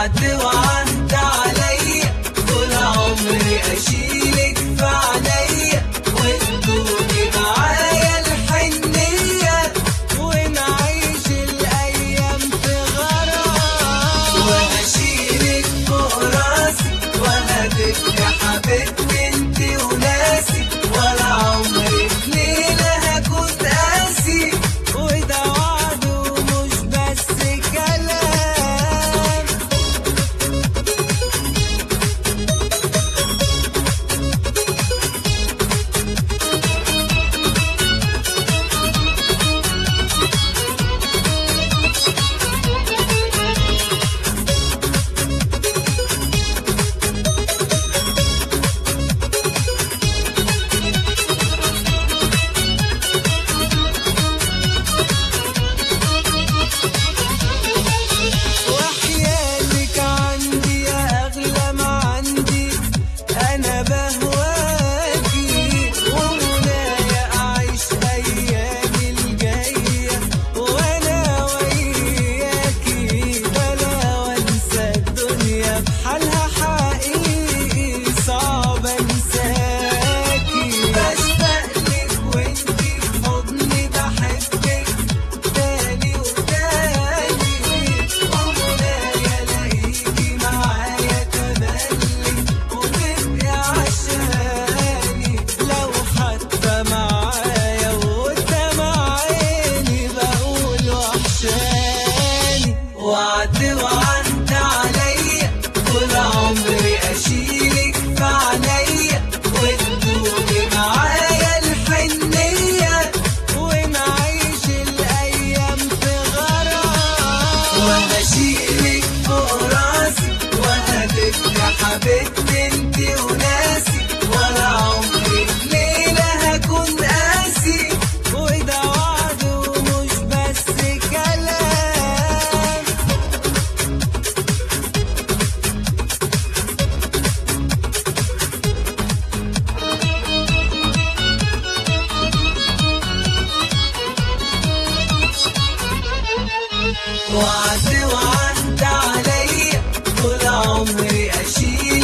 आज hombre. واسوى انت علي طول عمري أشيل